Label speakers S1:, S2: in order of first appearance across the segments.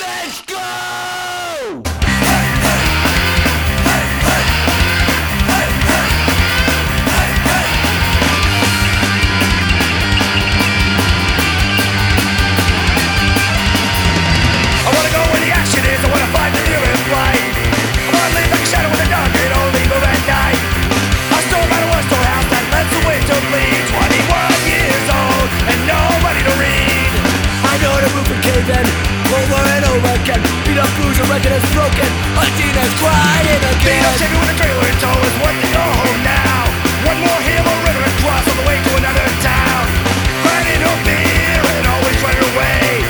S1: Let's go!
S2: Where the ash it is, I wanna go where the action is, I wanna find the near and flight I wanna live like a shadow in the dark and only move at night I stole out of one storehouse that led the way to bleed 21 years old and nobody to read
S1: I know the roof is caving over again. Beat up bruiser, record is broken. Adina's crying
S2: Beat up. Chevy with a trailer and tow is they go home now One more hill or river and cross on the way to another town Grinding up beer and always running away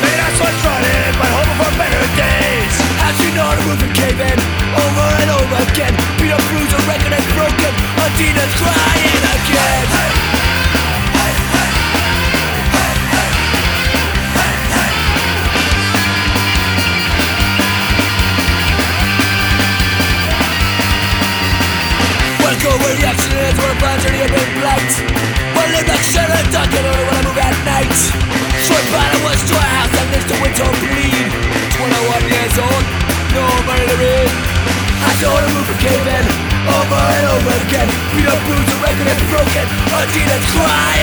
S2: Maybe not so running, but hoping for better days
S1: As you know, the roof is caving over and over again. Beat up bruiser, record is broken. A Adina's crying Is, where the plans are near in blight. Wanna live shadow in dark, and only wanna move at night. Short battle was to a house that lives to winter bleed. 21 years old, nobody to read. I saw the roof of caving over and over again. Beat up bruised, the record is broken. Adina's crying again.